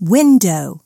window.